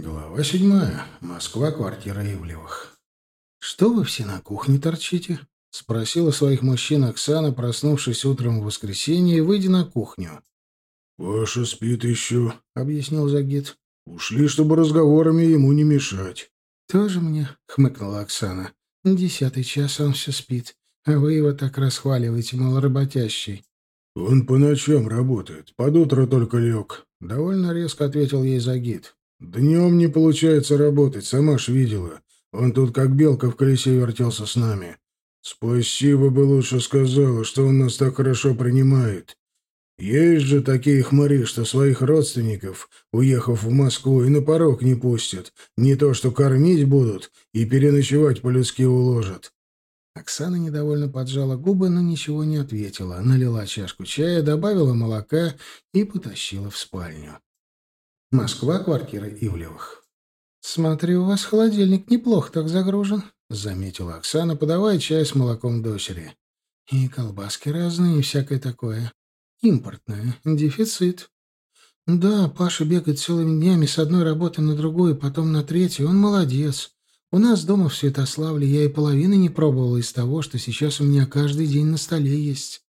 Глава седьмая. Москва, квартира Ивлевых. «Что вы все на кухне торчите?» — спросила своих мужчин Оксана, проснувшись утром в воскресенье и выйдя на кухню. «Паша спит еще», — объяснил Загид. «Ушли, чтобы разговорами ему не мешать». «Тоже мне», — хмыкнула Оксана. «Десятый час он все спит, а вы его так расхваливаете, мол, работящий». «Он по ночам работает, под утро только лег», — довольно резко ответил ей Загид. Днем не получается работать, сама ж видела. Он тут как белка в колесе вертелся с нами. Спасибо бы лучше сказала, что он нас так хорошо принимает. Есть же такие хмари, что своих родственников, уехав в Москву, и на порог не пустят. Не то что кормить будут и переночевать по-людски уложат. Оксана недовольно поджала губы, но ничего не ответила. Налила чашку чая, добавила молока и потащила в спальню. Москва, квартира Ивлевых. «Смотрю, у вас холодильник неплохо так загружен», — заметила Оксана, подавая чай с молоком дочери. «И колбаски разные, и всякое такое. Импортное. Дефицит». «Да, Паша бегает целыми днями с одной работы на другую, потом на третью. Он молодец. У нас дома в Святославле я и половины не пробовала из того, что сейчас у меня каждый день на столе есть».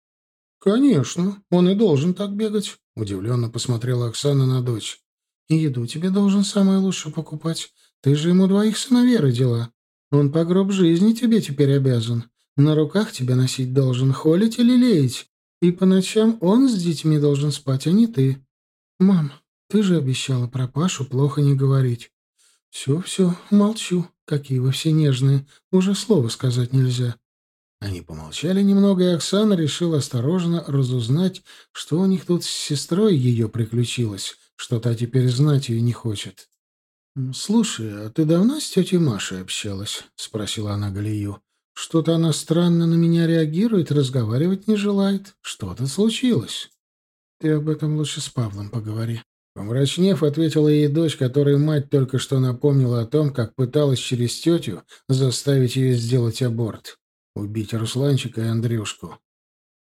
«Конечно, он и должен так бегать», — удивленно посмотрела Оксана на дочь. И еду тебе должен самое лучшее покупать. Ты же ему двоих сыновей родила. Он по гроб жизни тебе теперь обязан. На руках тебя носить должен, холить или леять. И по ночам он с детьми должен спать, а не ты. Мам, ты же обещала про Пашу плохо не говорить. Все, все, молчу. Какие вы все нежные. Уже слова сказать нельзя. Они помолчали немного, и Оксана решила осторожно разузнать, что у них тут с сестрой ее приключилось что та теперь знать ее не хочет. «Слушай, а ты давно с тетей Машей общалась?» — спросила она Галию. «Что-то она странно на меня реагирует, разговаривать не желает. Что-то случилось?» «Ты об этом лучше с Павлом поговори». Помрачнев, ответила ей дочь, которой мать только что напомнила о том, как пыталась через тетю заставить ее сделать аборт. Убить Русланчика и Андрюшку.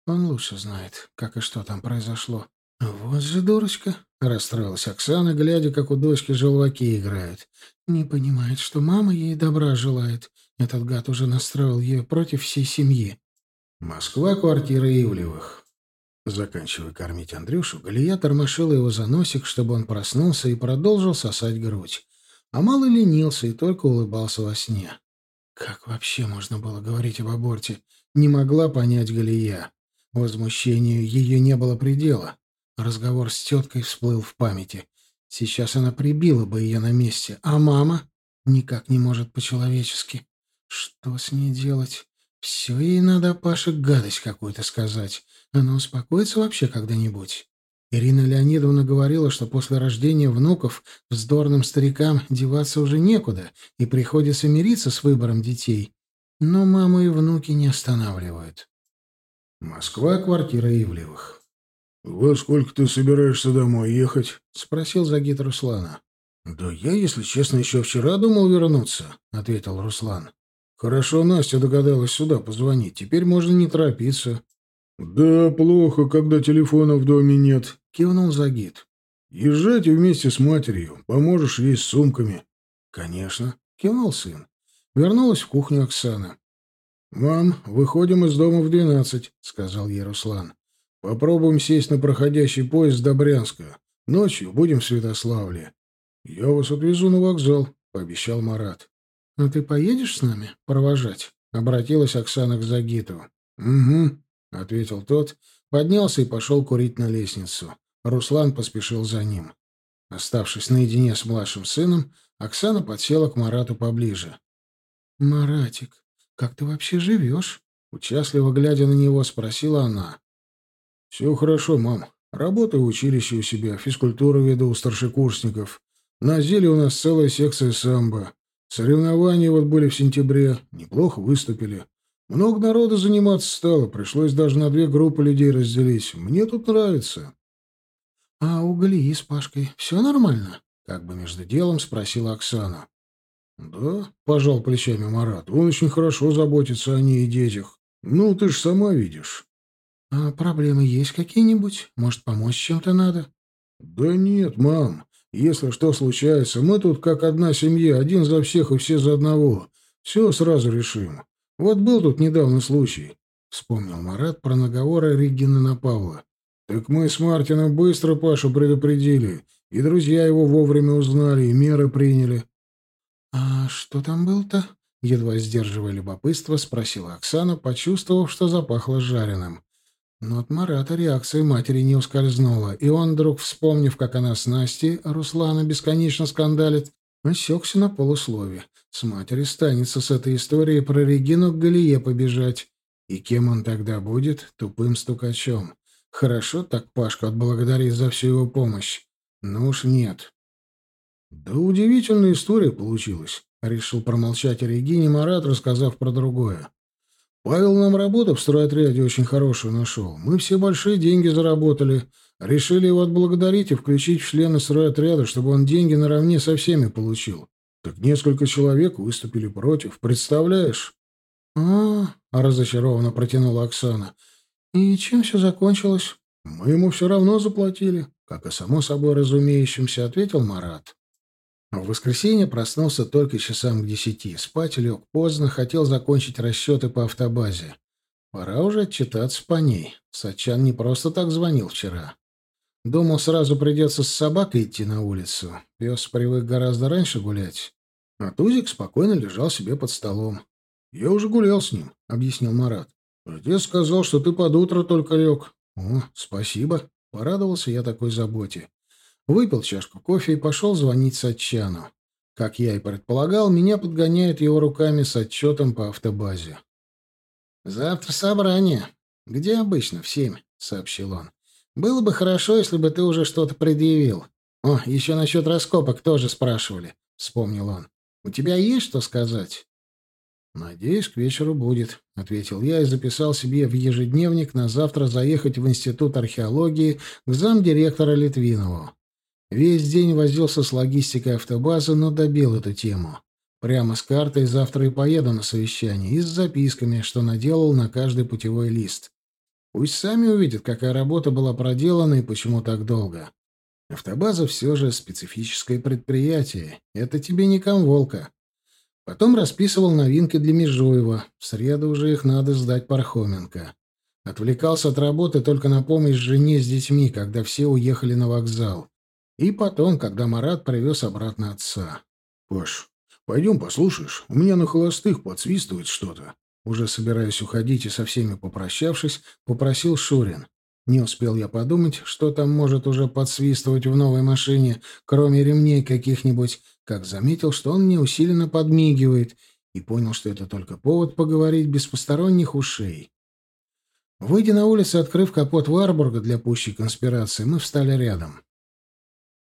Он лучше знает, как и что там произошло. «Вот же дурочка!» — расстроилась Оксана, глядя, как у дочки желваки играют. «Не понимает, что мама ей добра желает. Этот гад уже настроил ее против всей семьи». Москва, квартира Ивлевых. Заканчивая кормить Андрюшу, Галия тормошила его за носик, чтобы он проснулся и продолжил сосать грудь. А малый ленился и только улыбался во сне. Как вообще можно было говорить об аборте? Не могла понять Галия. Возмущению ее не было предела. Разговор с теткой всплыл в памяти. Сейчас она прибила бы ее на месте, а мама никак не может по-человечески. Что с ней делать? Все ей надо Паше гадость какую-то сказать. Она успокоится вообще когда-нибудь? Ирина Леонидовна говорила, что после рождения внуков вздорным старикам деваться уже некуда, и приходится мириться с выбором детей. Но маму и внуки не останавливают. Москва, квартира Ивлевых. «Во сколько ты собираешься домой ехать?» — спросил Загид Руслана. «Да я, если честно, еще вчера думал вернуться», — ответил Руслан. «Хорошо Настя догадалась сюда позвонить. Теперь можно не торопиться». «Да, плохо, когда телефона в доме нет», — кивнул Загид. «Езжайте вместе с матерью. Поможешь ей с сумками». «Конечно», — кивнул сын. Вернулась в кухню Оксана. «Мам, выходим из дома в двенадцать», — сказал ей Руслан. Попробуем сесть на проходящий поезд до Брянска. Ночью будем в Святославле. Я вас отвезу на вокзал, пообещал Марат. А ты поедешь с нами провожать? обратилась Оксана к Загиту. Угу, ответил тот, поднялся и пошел курить на лестницу. Руслан поспешил за ним. Оставшись наедине с младшим сыном, Оксана подсела к Марату поближе. «Маратик, как ты вообще живешь?» Участливо глядя на него, спросила она. «Все хорошо, мам. Работаю в училище у себя, физкультуру веду у старшекурсников. На Зеле у нас целая секция самбо. Соревнования вот были в сентябре. Неплохо выступили. Много народа заниматься стало. Пришлось даже на две группы людей разделить. Мне тут нравится». «А у Галии с Пашкой все нормально?» — как бы между делом спросила Оксана. «Да», — пожал плечами Марат, — «он очень хорошо заботится о ней и детях. Ну, ты ж сама видишь». «А проблемы есть какие-нибудь? Может, помочь чем-то надо?» «Да нет, мам. Если что случается, мы тут как одна семья, один за всех и все за одного. Все сразу решим. Вот был тут недавно случай. Вспомнил Марат про наговоры Ригина на Павла. Так мы с Мартином быстро Пашу предупредили, и друзья его вовремя узнали, и меры приняли. — А что там был-то? — едва сдерживая любопытство, спросила Оксана, почувствовав, что запахло жареным. Но от Марата реакция матери не ускользнула, и он, вдруг вспомнив, как она с Настей, Руслана, бесконечно скандалит, осекся на полуслове. С матери станется с этой историей про Регину к Галие побежать. И кем он тогда будет? Тупым стукачом. Хорошо так Пашку отблагодарить за всю его помощь. Ну уж нет. Да удивительная история получилась. Решил промолчать о Регине Марат, рассказав про другое. Павел нам работу в стройотряде очень хорошую нашел. Мы все большие деньги заработали. Решили его отблагодарить и включить в члены стройотряда, чтобы он деньги наравне со всеми получил. Так несколько человек выступили против. Представляешь? А, разочарованно протянула Оксана. И чем все закончилось? Мы ему все равно заплатили, как и само собой разумеющимся, ответил Марат. В воскресенье проснулся только часам к десяти. Спать лег поздно, хотел закончить расчеты по автобазе. Пора уже отчитаться по ней. Сачан не просто так звонил вчера. Думал, сразу придется с собакой идти на улицу. Пес привык гораздо раньше гулять. А Тузик спокойно лежал себе под столом. «Я уже гулял с ним», — объяснил Марат. «Отец сказал, что ты под утро только лег». «О, спасибо», — порадовался я такой заботе. Выпил чашку кофе и пошел звонить Сатчану. Как я и предполагал, меня подгоняют его руками с отчетом по автобазе. «Завтра собрание. Где обычно? В семь», — сообщил он. «Было бы хорошо, если бы ты уже что-то предъявил. О, еще насчет раскопок тоже спрашивали», — вспомнил он. «У тебя есть что сказать?» «Надеюсь, к вечеру будет», — ответил я и записал себе в ежедневник на завтра заехать в Институт археологии к замдиректора Литвинову. Весь день возился с логистикой автобазы, но добил эту тему. Прямо с картой завтра и поеду на совещание, и с записками, что наделал на каждый путевой лист. Пусть сами увидят, какая работа была проделана и почему так долго. Автобаза все же специфическое предприятие. Это тебе не комволка. Потом расписывал новинки для Межуева. В среду уже их надо сдать Пархоменко. Отвлекался от работы только на помощь жене с детьми, когда все уехали на вокзал. И потом, когда Марат привез обратно отца. «Паш, пойдем послушаешь. У меня на холостых подсвистывает что-то». Уже собираясь уходить и со всеми попрощавшись, попросил Шурин. Не успел я подумать, что там может уже подсвистывать в новой машине, кроме ремней каких-нибудь, как заметил, что он мне усиленно подмигивает, и понял, что это только повод поговорить без посторонних ушей. Выйдя на улицу, открыв капот Варбурга для пущей конспирации, мы встали рядом.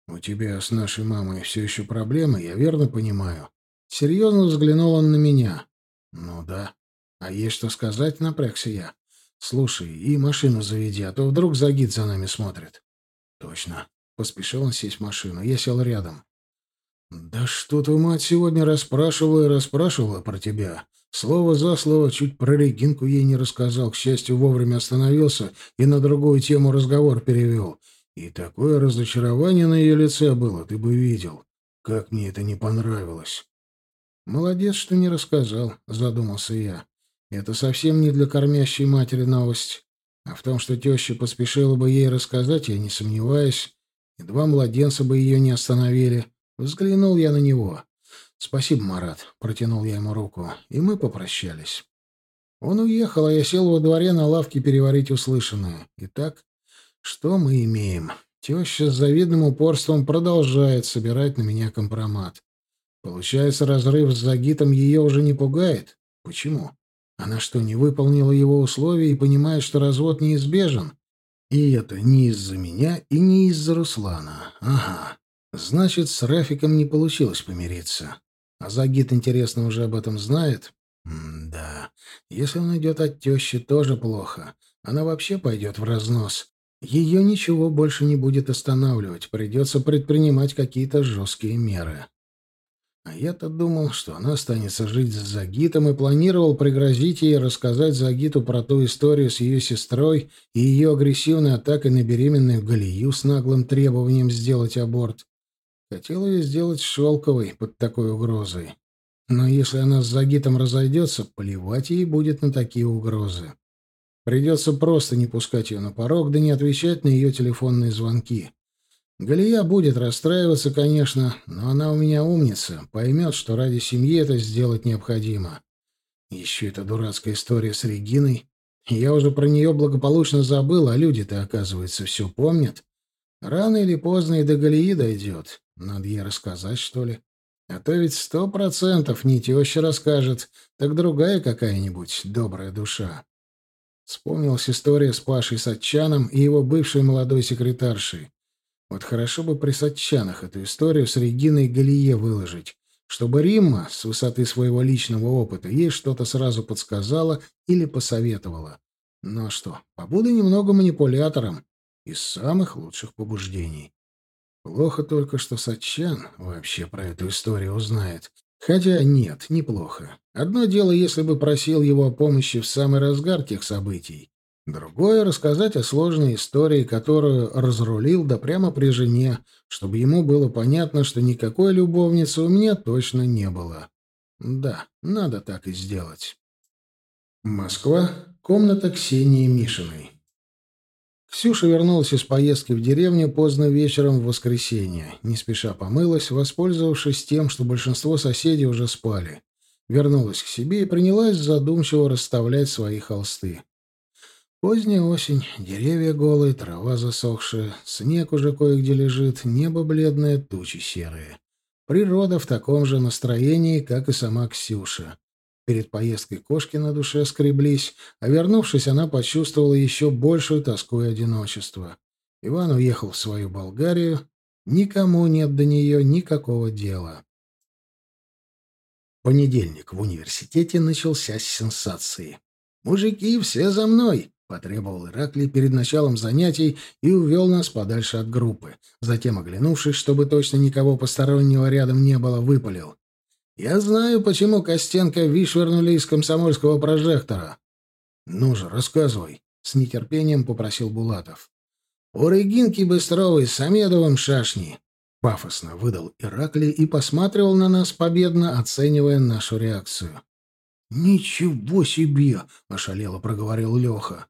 «У тебя с нашей мамой все еще проблемы, я верно понимаю?» Серьезно взглянул он на меня. «Ну да. А есть что сказать?» — напрягся я. «Слушай, и машину заведи, а то вдруг Загид за нами смотрит». «Точно». Поспешил он сесть в машину. Я сел рядом. «Да что твою мать сегодня расспрашивала и расспрашивала про тебя. Слово за слово чуть про Регинку ей не рассказал. К счастью, вовремя остановился и на другую тему разговор перевел. И такое разочарование на ее лице было, ты бы видел. Как мне это не понравилось. Молодец, что не рассказал, задумался я. Это совсем не для кормящей матери новость. А в том, что теща поспешила бы ей рассказать, я не сомневаюсь. И два младенца бы ее не остановили. Взглянул я на него. «Спасибо, Марат», — протянул я ему руку, и мы попрощались. Он уехал, а я сел во дворе на лавке переварить услышанное. Итак, что мы имеем? Теща с завидным упорством продолжает собирать на меня компромат. Получается, разрыв с Загитом ее уже не пугает? Почему? Она что, не выполнила его условия и понимает, что развод неизбежен? И это не из-за меня и не из-за Руслана. Ага. Значит, с Рафиком не получилось помириться. А Загит, интересно, уже об этом знает? М да. Если он идет от тещи, тоже плохо. Она вообще пойдет в разнос. Ее ничего больше не будет останавливать, придется предпринимать какие-то жесткие меры. А я-то думал, что она останется жить с Загитом и планировал пригрозить ей рассказать Загиту про ту историю с ее сестрой и ее агрессивной атакой на беременную Галию с наглым требованием сделать аборт. Хотел ее сделать шелковой под такой угрозой. Но если она с Загитом разойдется, плевать ей будет на такие угрозы. Придется просто не пускать ее на порог, да не отвечать на ее телефонные звонки. Галия будет расстраиваться, конечно, но она у меня умница, поймет, что ради семьи это сделать необходимо. Еще эта дурацкая история с Региной. Я уже про нее благополучно забыл, а люди-то, оказывается, все помнят. Рано или поздно и до Галии дойдет. Надо ей рассказать, что ли. А то ведь сто процентов не теща расскажет, так другая какая-нибудь добрая душа. Вспомнилась история с Пашей Сатчаном и его бывшей молодой секретаршей. Вот хорошо бы при Сатчанах эту историю с Региной Галие выложить, чтобы Римма с высоты своего личного опыта ей что-то сразу подсказала или посоветовала. Но что, побуду немного манипулятором из самых лучших побуждений. Плохо только, что Сатчан вообще про эту историю узнает, Хотя нет, неплохо. Одно дело, если бы просил его о помощи в самый разгар тех событий. Другое — рассказать о сложной истории, которую разрулил да прямо при жене, чтобы ему было понятно, что никакой любовницы у меня точно не было. Да, надо так и сделать. Москва. Комната Ксении Мишиной. Ксюша вернулась из поездки в деревню поздно вечером в воскресенье. Не спеша помылась, воспользовавшись тем, что большинство соседей уже спали. Вернулась к себе и принялась задумчиво расставлять свои холсты. Поздняя осень, деревья голые, трава засохшая, снег уже кое-где лежит, небо бледное, тучи серые. Природа в таком же настроении, как и сама Ксюша. Перед поездкой кошки на душе скреблись, а вернувшись, она почувствовала еще большую тоску и одиночество. Иван уехал в свою Болгарию, никому нет до нее никакого дела. Понедельник в университете начался с сенсации. «Мужики, все за мной!» — потребовал Ираклий перед началом занятий и увел нас подальше от группы. Затем, оглянувшись, чтобы точно никого постороннего рядом не было, выпалил. Я знаю, почему Костенко вышвырнули из комсомольского прожектора. Ну же, рассказывай, с нетерпением попросил Булатов. У Регинки Быстровой с Самедовым шашни. Пафосно выдал Ираклий и посматривал на нас победно, оценивая нашу реакцию. «Ничего себе!» — ошалело проговорил Леха.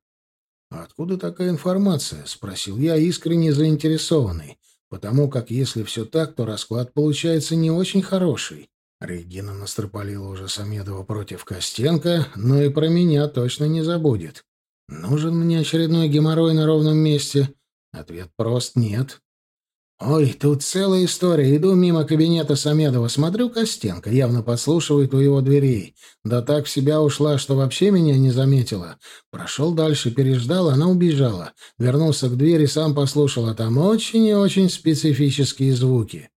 «Откуда такая информация?» — спросил я, искренне заинтересованный, потому как если все так, то расклад получается не очень хороший. Регина настропалила уже Самедова против Костенко, но и про меня точно не забудет. Нужен мне очередной геморрой на ровном месте? Ответ прост нет. Ой, тут целая история. Иду мимо кабинета Самедова, смотрю, Костенко явно подслушивает у его дверей. Да так в себя ушла, что вообще меня не заметила. Прошел дальше, переждал, она убежала. Вернулся к двери, сам послушал, а там очень и очень специфические звуки.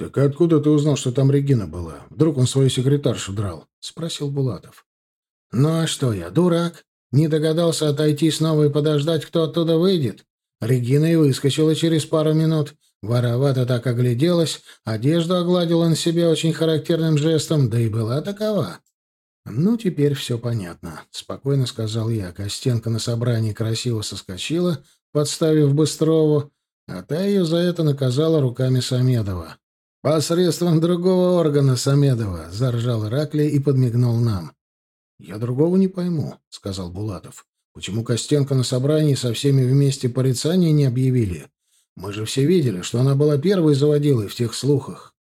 «Так откуда ты узнал, что там Регина была? Вдруг он свою секретаршу драл?» — спросил Булатов. «Ну а что я, дурак? Не догадался отойти снова и подождать, кто оттуда выйдет?» Регина и выскочила через пару минут. Воровато так огляделась, одежду огладила на себе очень характерным жестом, да и была такова. «Ну, теперь все понятно», — спокойно сказал я. Костенко на собрании красиво соскочила, подставив Быстрову, а та ее за это наказала руками Самедова. «Посредством другого органа Самедова», — заржал Ираклий и подмигнул нам. «Я другого не пойму», — сказал Булатов. «Почему Костенко на собрании со всеми вместе порицания не объявили? Мы же все видели, что она была первой заводилой в тех слухах».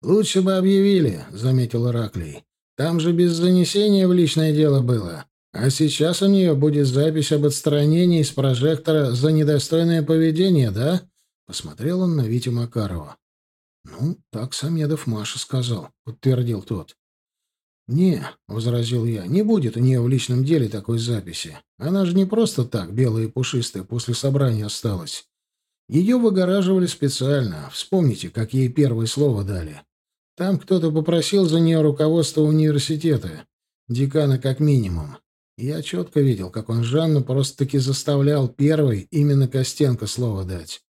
«Лучше бы объявили», — заметил Ираклий. «Там же без занесения в личное дело было. А сейчас у нее будет запись об отстранении из прожектора за недостойное поведение, да?» Посмотрел он на Витю Макарова. «Ну, так Самедов Маша сказал», — подтвердил тот. «Не», — возразил я, — «не будет у нее в личном деле такой записи. Она же не просто так, белая и пушистая, после собрания осталась. Ее выгораживали специально. Вспомните, как ей первое слово дали. Там кто-то попросил за нее руководство университета, декана как минимум. Я четко видел, как он Жанну просто-таки заставлял первой именно Костенко слово дать.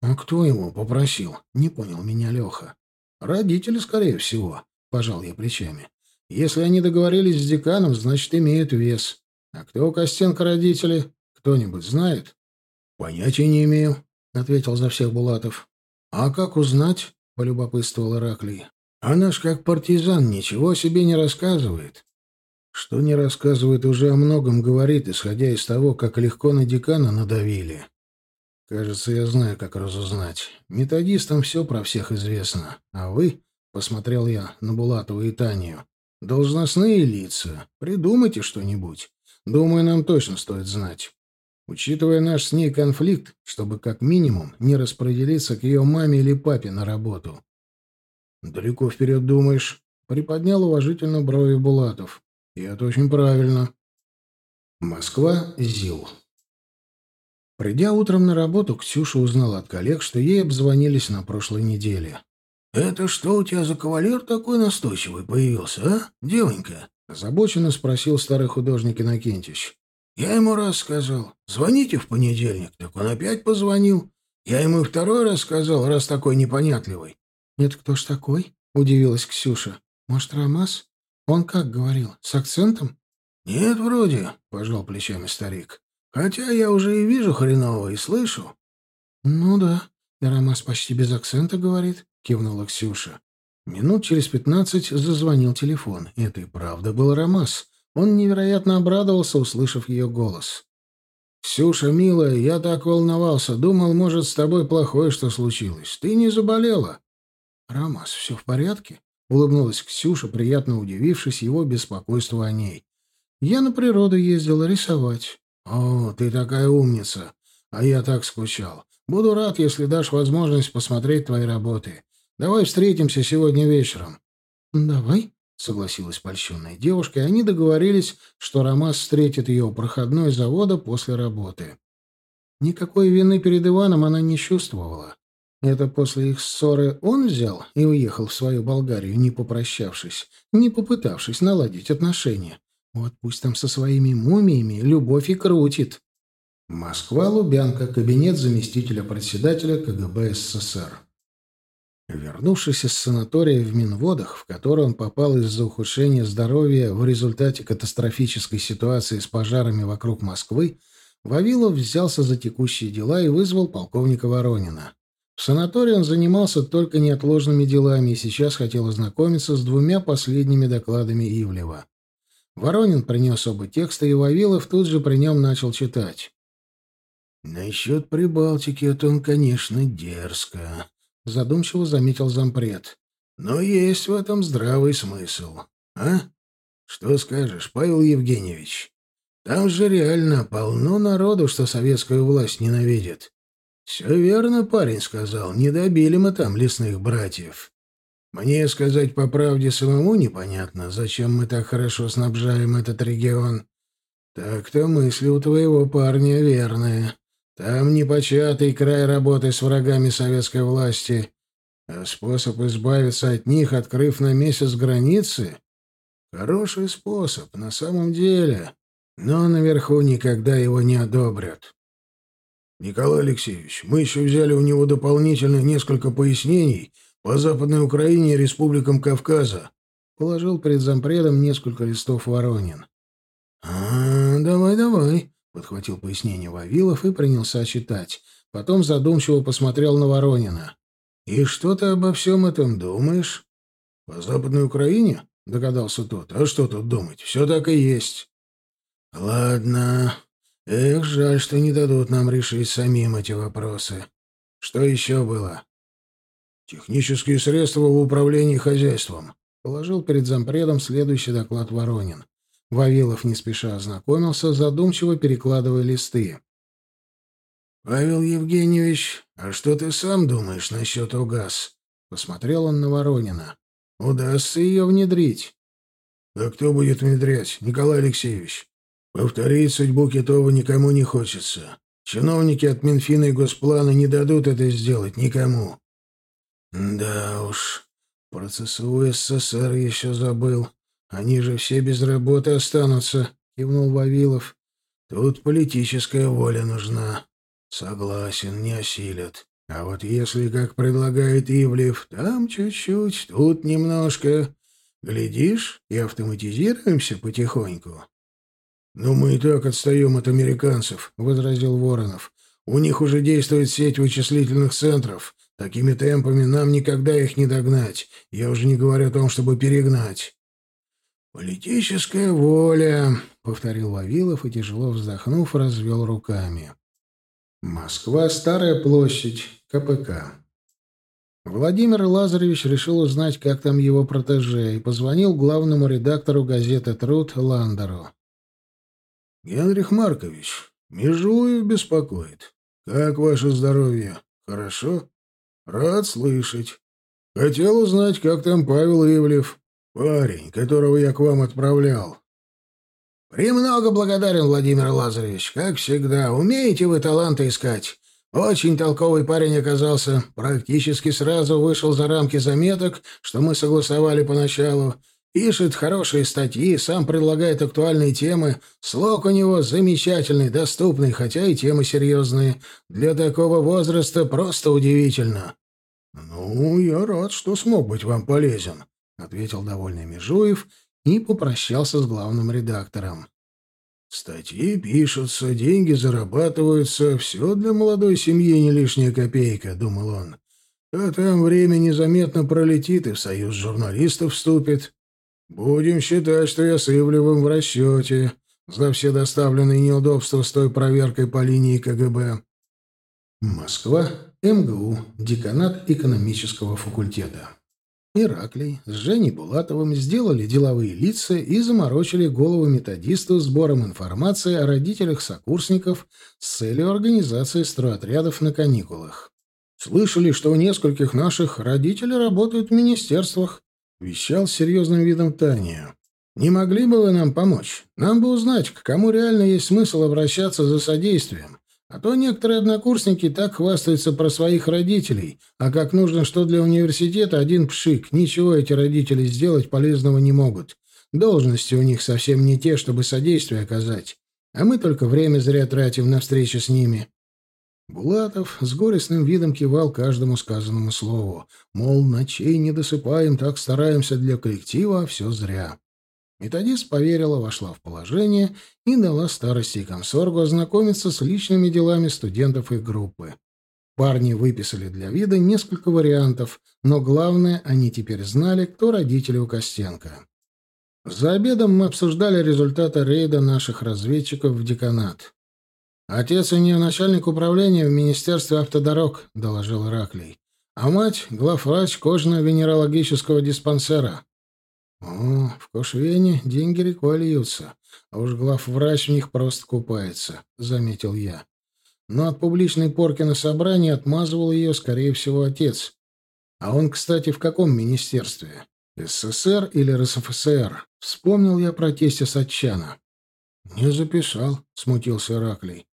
«А кто ему попросил?» — не понял меня Леха. «Родители, скорее всего», — пожал я плечами. «Если они договорились с деканом, значит, имеют вес. А кто у Костенко родители? Кто-нибудь знает?» «Понятия не имею», — ответил за всех Булатов. А как узнать? — полюбопытствовал Ираклий. Она ж как партизан ничего о себе не рассказывает. Что не рассказывает, уже о многом говорит, исходя из того, как легко на декана надавили. Кажется, я знаю, как разузнать. Методистам все про всех известно. А вы, — посмотрел я на Булатова и Танию, — должностные лица. Придумайте что-нибудь. Думаю, нам точно стоит знать. Учитывая наш с ней конфликт, чтобы как минимум не распределиться к ее маме или папе на работу. «Далеко вперед думаешь?» — приподнял уважительно брови Булатов. «И это очень правильно». Москва, ЗИЛ. Придя утром на работу, Ксюша узнала от коллег, что ей обзвонились на прошлой неделе. «Это что у тебя за кавалер такой настойчивый появился, а, девонька?» — озабоченно спросил старый художник Иннокентьевич. «Я ему раз сказал, звоните в понедельник, так он опять позвонил. Я ему второй раз сказал, раз такой непонятливый. «Это кто ж такой?» — удивилась Ксюша. «Может, Рамас? Он как говорил, с акцентом?» «Нет, вроде», — пожал плечами старик. «Хотя я уже и вижу хреново, и слышу». «Ну да, и Рамас почти без акцента говорит», — кивнула Ксюша. Минут через пятнадцать зазвонил телефон. Это и правда был Рамас. Он невероятно обрадовался, услышав ее голос. «Ксюша, милая, я так волновался. Думал, может, с тобой плохое что случилось. Ты не заболела?» «Рамас, все в порядке?» — улыбнулась Ксюша, приятно удивившись его беспокойству о ней. «Я на природу ездила рисовать». «О, ты такая умница! А я так скучал. Буду рад, если дашь возможность посмотреть твои работы. Давай встретимся сегодня вечером». «Давай», — согласилась польщенная девушка, и они договорились, что Рамас встретит ее у проходной завода после работы. Никакой вины перед Иваном она не чувствовала. Это после их ссоры он взял и уехал в свою Болгарию, не попрощавшись, не попытавшись наладить отношения. Вот пусть там со своими мумиями любовь и крутит. Москва, Лубянка, кабинет заместителя председателя КГБ СССР. Вернувшись из санатория в Минводах, в который он попал из-за ухудшения здоровья в результате катастрофической ситуации с пожарами вокруг Москвы, Вавилов взялся за текущие дела и вызвал полковника Воронина. В санатории он занимался только неотложными делами и сейчас хотел ознакомиться с двумя последними докладами Ивлева. Воронин принес оба текста, и Вавилов тут же при нем начал читать. «Насчет Прибалтики это он, конечно, дерзко», — задумчиво заметил зампред. «Но есть в этом здравый смысл. А? Что скажешь, Павел Евгеньевич? Там же реально полно народу, что советскую власть ненавидит. «Все верно парень сказал. Не добили мы там лесных братьев. Мне сказать по правде самому непонятно, зачем мы так хорошо снабжаем этот регион. Так-то мысли у твоего парня верные. Там непочатый край работы с врагами советской власти, а способ избавиться от них, открыв на месяц границы, хороший способ на самом деле, но наверху никогда его не одобрят. Николай Алексеевич, мы еще взяли у него дополнительно несколько пояснений по Западной Украине и республикам Кавказа. Положил перед зампредом несколько листов Воронин. «А, давай, давай», — подхватил пояснение Вавилов и принялся читать. Потом задумчиво посмотрел на Воронина. «И что ты обо всем этом думаешь?» «По Западной Украине?» — догадался тот. «А что тут думать? Все так и есть». «Ладно», Эх, жаль, что не дадут нам решить самим эти вопросы. Что еще было? Технические средства в управлении хозяйством. Положил перед зампредом следующий доклад Воронин. Вавилов не спеша ознакомился, задумчиво перекладывая листы. «Павел Евгеньевич, а что ты сам думаешь насчет УГАЗ?» Посмотрел он на Воронина. «Удастся ее внедрить?» «А кто будет внедрять, Николай Алексеевич?» Повторить судьбу Китова никому не хочется. Чиновники от Минфина и Госплана не дадут это сделать никому. Да уж, про ЦСУ СССР еще забыл. Они же все без работы останутся, кивнул Вавилов. Тут политическая воля нужна. Согласен, не осилят. А вот если, как предлагает Ивлев, там чуть-чуть, тут немножко, глядишь, и автоматизируемся потихоньку. «Но мы и так отстаем от американцев», — возразил Воронов. «У них уже действует сеть вычислительных центров. Такими темпами нам никогда их не догнать. Я уже не говорю о том, чтобы перегнать. «Политическая воля», — повторил Вавилов и, тяжело вздохнув, развел руками. Москва, Старая площадь, КПК. Владимир Лазаревич решил узнать, как там его протеже, и позвонил главному редактору газеты «Труд» Ландеру. «Генрих Маркович, Межуев беспокоит. Как ваше здоровье? Хорошо? Рад слышать. Хотел узнать, как там Павел Ивлев, парень, которого я к вам отправлял. «Премного благодарен, Владимир Лазаревич. Как всегда, умеете вы таланты искать. Очень толковый парень оказался. Практически сразу вышел за рамки заметок, что мы согласовали поначалу. Пишет хорошие статьи, сам предлагает актуальные темы. Слог у него замечательный, доступный, хотя и темы серьезные. Для такого возраста просто удивительно. «Ну, я рад, что смог быть вам полезен», — ответил довольный Межуев и попрощался с главным редактором. Статьи пишутся, деньги зарабатываются, все для молодой семьи не лишняя копейка, — думал он. А там время незаметно пролетит и в союз журналистов вступит. Будем считать, что я с Ивлевым в расчете за все доставленные неудобства с той проверкой по линии КГБ. Москва, МГУ, деканат экономического факультета. Ираклий с Женей Булатовым сделали деловые лица и заморочили голову методисту сбором информации о родителях сокурсников с целью организации стройотрядов на каникулах. «Слышали, что у нескольких наших родителей работают в министерствах», — вещал с серьезным видом Таня. «Не могли бы вы нам помочь? Нам бы узнать, к кому реально есть смысл обращаться за содействием. А то некоторые однокурсники так хвастаются про своих родителей, а как нужно что для университета, один пшик, ничего эти родители сделать полезного не могут. Должности у них совсем не те, чтобы содействие оказать. А мы только время зря тратим на встречи с ними. Булатов с горестным видом кивал каждому сказанному слову. Мол, ночей не досыпаем, так стараемся для коллектива, а все зря. Методист поверила, вошла в положение и дала старости и комсоргу ознакомиться с личными делами студентов их группы. Парни выписали для вида несколько вариантов, но главное, они теперь знали, кто родители у Костенко. За обедом мы обсуждали результаты рейда наших разведчиков в деканат. «Отец у нее начальник управления в Министерстве автодорог», — доложил Ираклий. «А мать — главврач кожно-венерологического диспансера. О, в Кошвене деньги рекой льются, а уж главврач в них просто купается, — заметил я. Но от публичной порки на собрании отмазывал ее, скорее всего, отец. А он, кстати, в каком министерстве? СССР или РСФСР? Вспомнил я про тестя Сатчана. «Не записал», — смутился Ираклий.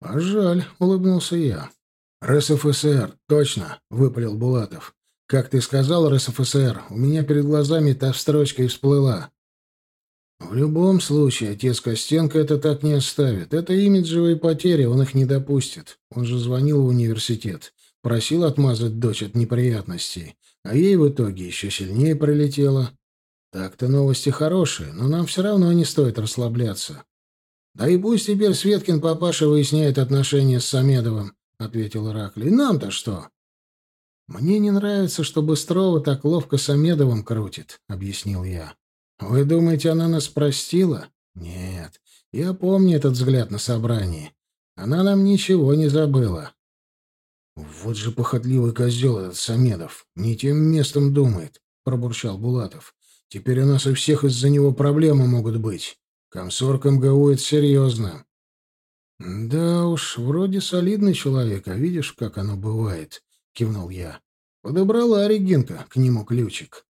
«А жаль», — улыбнулся я. «РСФСР, точно», — выпалил Булатов. Как ты сказал, РСФСР, у меня перед глазами та строчка и всплыла. В любом случае, отец Костенко это так не оставит. Это имиджевые потери, он их не допустит. Он же звонил в университет. Просил отмазать дочь от неприятностей. А ей в итоге еще сильнее прилетело. Так-то новости хорошие, но нам все равно не стоит расслабляться. Да и пусть теперь Светкин папаша выясняет отношения с Самедовым, — ответил Ираклий. Нам-то что? «Мне не нравится, что Быстрова так ловко с Амедовым крутит», — объяснил я. «Вы думаете, она нас простила? Нет. Я помню этот взгляд на собрании. Она нам ничего не забыла». «Вот же похотливый козел этот Самедов. Не тем местом думает», — пробурчал Булатов. «Теперь у нас у всех из-за него проблемы могут быть. Комсорг МГУ — это серьезно». «Да уж, вроде солидный человек, а видишь, как оно бывает», — кивнул я. Подобрала Регинка к нему ключик.